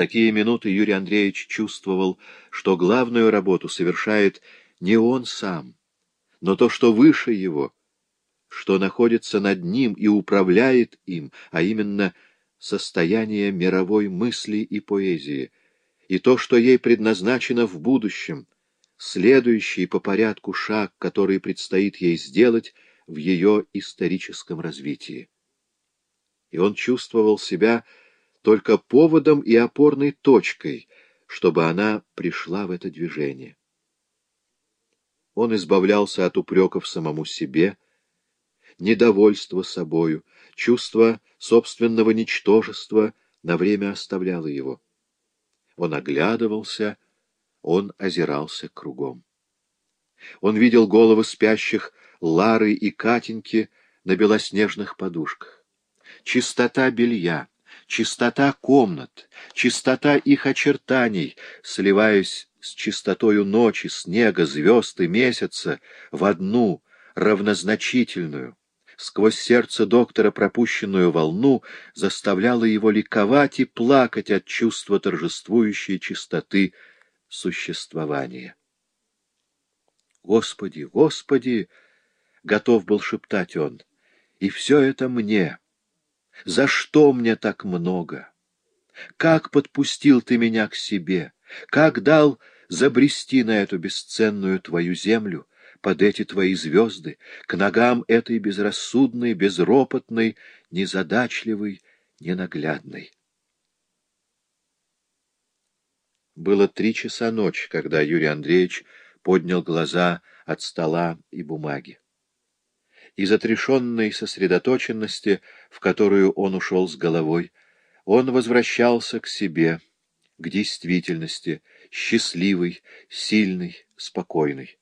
такие минуты Юрий Андреевич чувствовал, что главную работу совершает не он сам, но то, что выше его, что находится над ним и управляет им, а именно состояние мировой мысли и поэзии, и то, что ей предназначено в будущем, следующий по порядку шаг, который предстоит ей сделать в ее историческом развитии. И он чувствовал себя только поводом и опорной точкой, чтобы она пришла в это движение. Он избавлялся от упреков самому себе, недовольства собою, чувство собственного ничтожества на время оставляло его. Он оглядывался, он озирался кругом. Он видел головы спящих Лары и Катеньки на белоснежных подушках. Чистота белья, чистота комнат, чистота их очертаний, сливаясь с чистотою ночи, снега, звезд и месяца в одну равнозначительную, сквозь сердце доктора пропущенную волну, заставляла его ликовать и плакать от чувства торжествующей чистоты существования. «Господи, Господи!» — готов был шептать он. «И все это мне!» За что мне так много? Как подпустил ты меня к себе? Как дал забрести на эту бесценную твою землю, под эти твои звезды, к ногам этой безрассудной, безропотной, незадачливой, ненаглядной? Было три часа ночи, когда Юрий Андреевич поднял глаза от стола и бумаги из отрешенной сосредоточенности, в которую он ушел с головой, он возвращался к себе, к действительности, счастливый, сильный, спокойный.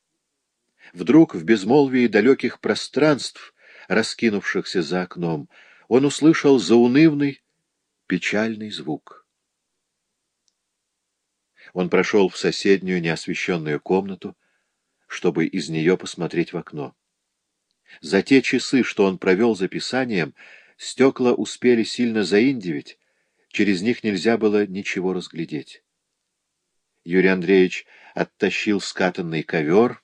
Вдруг в безмолвии далеких пространств, раскинувшихся за окном, он услышал заунывный, печальный звук. Он прошел в соседнюю неосвещенную комнату, чтобы из нее посмотреть в окно. За те часы, что он провел за писанием, стекла успели сильно заиндивить, через них нельзя было ничего разглядеть. Юрий Андреевич оттащил скатанный ковер,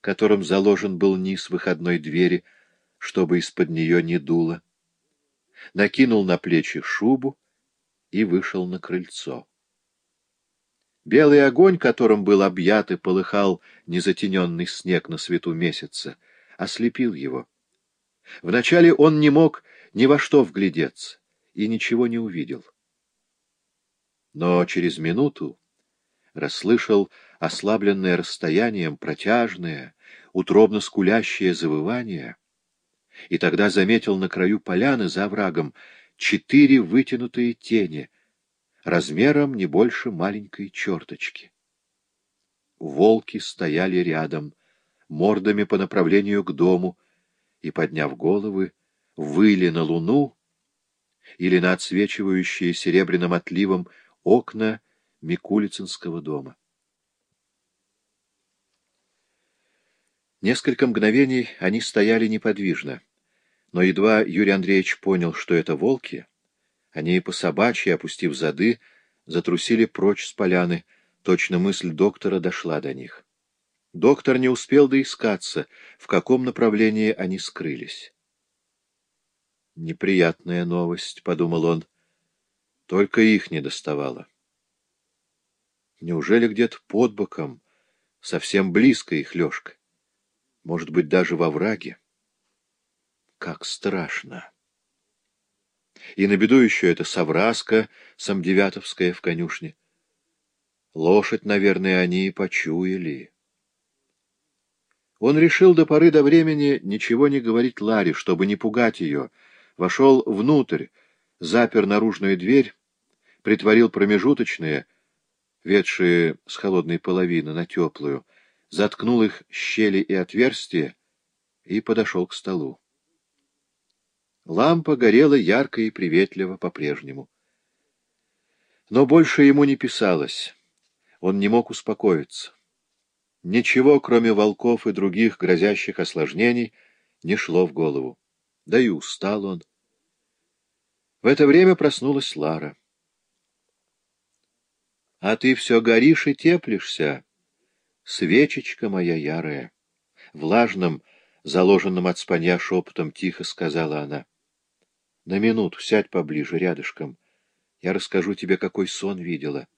которым заложен был низ выходной двери, чтобы из-под нее не дуло, накинул на плечи шубу и вышел на крыльцо. Белый огонь, которым был объят и полыхал незатененный снег на свету месяца, ослепил его. Вначале он не мог ни во что вглядеться и ничего не увидел. Но через минуту расслышал ослабленное расстоянием протяжное, утробно скулящее завывание, и тогда заметил на краю поляны за оврагом четыре вытянутые тени, размером не больше маленькой черточки. Волки стояли рядом — мордами по направлению к дому и, подняв головы, выли на луну или на отсвечивающие серебряным отливом окна Микулицинского дома. Несколько мгновений они стояли неподвижно, но едва Юрий Андреевич понял, что это волки, они по собачьи, опустив зады, затрусили прочь с поляны, точно мысль доктора дошла до них. Доктор не успел доискаться, в каком направлении они скрылись. «Неприятная новость», — подумал он. Только их не доставало. Неужели где-то под боком, совсем близко их Лёшка? Может быть, даже во враге? Как страшно! И на беду еще это совраска самдевятовская в конюшне. Лошадь, наверное, они и почуяли. Он решил до поры до времени ничего не говорить Ларе, чтобы не пугать ее. Вошел внутрь, запер наружную дверь, притворил промежуточные, ведшие с холодной половины на теплую, заткнул их щели и отверстия и подошел к столу. Лампа горела ярко и приветливо по-прежнему. Но больше ему не писалось. Он не мог успокоиться. Ничего, кроме волков и других грозящих осложнений, не шло в голову. Да и устал он. В это время проснулась Лара. А ты все горишь и теплишься, свечечка моя ярая. Влажным, заложенным от спанья шепотом, тихо сказала она. — На минуту сядь поближе, рядышком. Я расскажу тебе, какой сон видела. —